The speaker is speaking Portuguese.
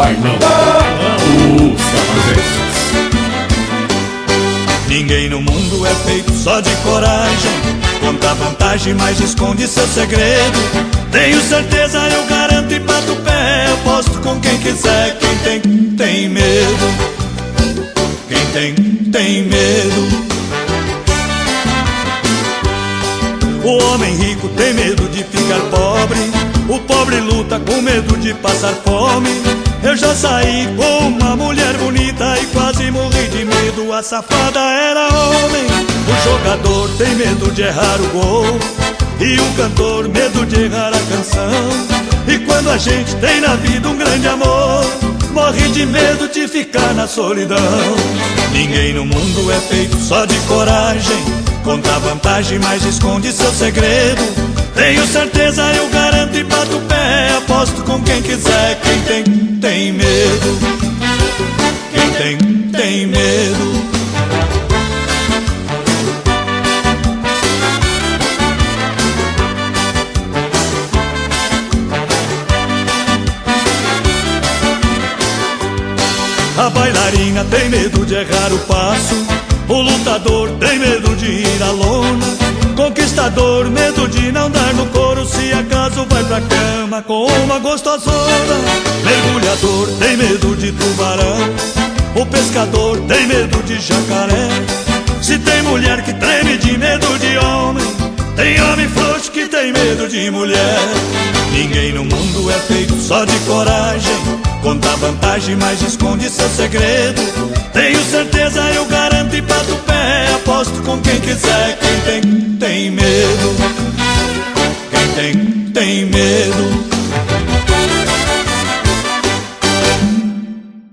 bailão. Os cafajestes. Ninguém no mundo é feito só de coragem. Conta vantagem, mas esconde seu segredo. Tenho certeza, eu garanto e bato o pé. Aposto com quem quiser, quem tem, tem medo. Quem tem, tem medo. O homem rico tem medo de ficar pobre. O pobre luta com medo de passar fome. Eu já saí com uma mulher bonita e quase morri de medo. A safada era homem. O jogador tem medo de errar o gol. E o cantor, medo de errar a canção. E quando a gente tem na vida um grande amor, morre de medo de ficar na solidão. Ninguém no mundo é feito só de coragem. Conta vantagem, mas esconde seu segredo. Tenho certeza, eu garanto e bato o pé. Aposto com quem quiser, quem tem, medo. Quem tem, tem medo. A bailarina tem medo de errar o passo. O lutador tem medo de ir à lona Conquistador, medo de não dar no couro Se acaso vai pra cama com uma gostosona Mergulhador tem medo de tubarão. O pescador tem medo de jacaré. Se tem mulher que treme de medo de homem Tem homem frouxo que tem medo de mulher. Ninguém no mundo é feito só de coragem. Conta vantagem, mas esconde seu segredo. Tenho certeza, eu garanto e bato pé. Aposto com quem quiser, quem tem, tem medo. Quem tem, tem medo